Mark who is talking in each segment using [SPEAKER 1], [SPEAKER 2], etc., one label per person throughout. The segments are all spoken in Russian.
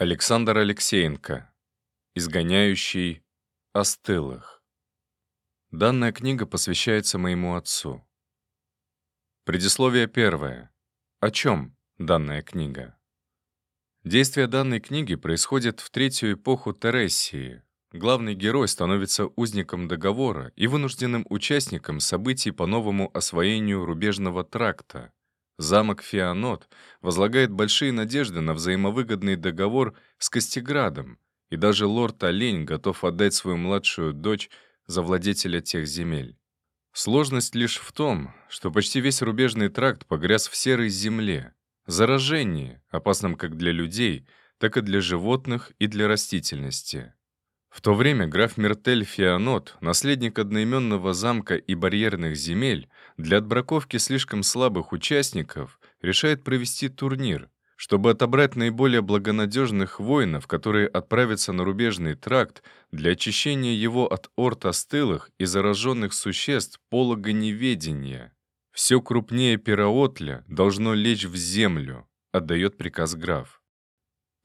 [SPEAKER 1] Александр Алексеенко. Изгоняющий остылых. Данная книга посвящается моему отцу. Предисловие первое. О чем данная книга? Действие данной книги происходит в третью эпоху Тересии. Главный герой становится узником договора и вынужденным участником событий по новому освоению рубежного тракта, Замок Фианот возлагает большие надежды на взаимовыгодный договор с Костеградом, и даже лорд Олень готов отдать свою младшую дочь за владетеля тех земель. Сложность лишь в том, что почти весь рубежный тракт погряз в серой земле, заражении, опасном как для людей, так и для животных и для растительности. В то время граф Мертель Фианот, наследник одноименного замка и барьерных земель, для отбраковки слишком слабых участников решает провести турнир, чтобы отобрать наиболее благонадежных воинов, которые отправятся на рубежный тракт для очищения его от орд остылых и зараженных существ полога неведения. Все крупнее Пираотля должно лечь в землю, отдает приказ граф.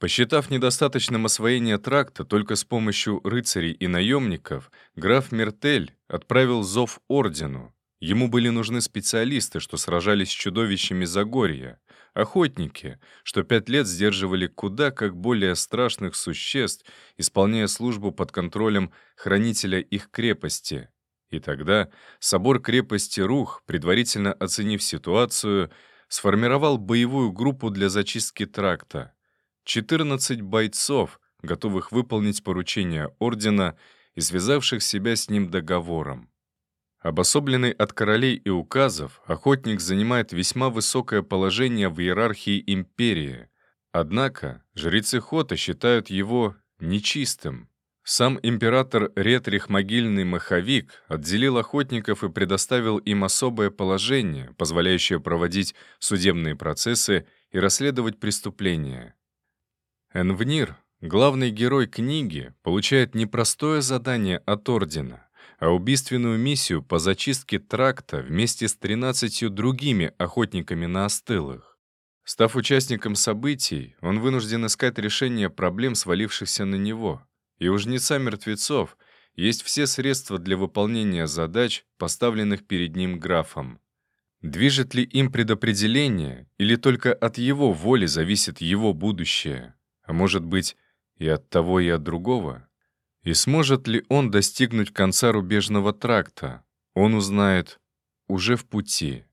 [SPEAKER 1] Посчитав недостаточным освоение тракта только с помощью рыцарей и наемников, граф Мертель отправил зов ордену. Ему были нужны специалисты, что сражались с чудовищами Загорья, охотники, что пять лет сдерживали куда как более страшных существ, исполняя службу под контролем хранителя их крепости. И тогда собор крепости Рух, предварительно оценив ситуацию, сформировал боевую группу для зачистки тракта. 14 бойцов, готовых выполнить поручение ордена и связавших себя с ним договором. Обособленный от королей и указов, охотник занимает весьма высокое положение в иерархии империи. Однако жрецы Хота считают его нечистым. Сам император Ретрих Могильный Маховик отделил охотников и предоставил им особое положение, позволяющее проводить судебные процессы и расследовать преступления. Энвнир, главный герой книги, получает непростое задание от Ордена, а убийственную миссию по зачистке тракта вместе с 13 другими охотниками на остылых. Став участником событий, он вынужден искать решение проблем, свалившихся на него. И у жнеца мертвецов есть все средства для выполнения задач, поставленных перед ним графом. Движет ли им предопределение, или только от его воли зависит его будущее? А может быть, и от того, и от другого? И сможет ли он достигнуть конца рубежного тракта? Он узнает уже в пути.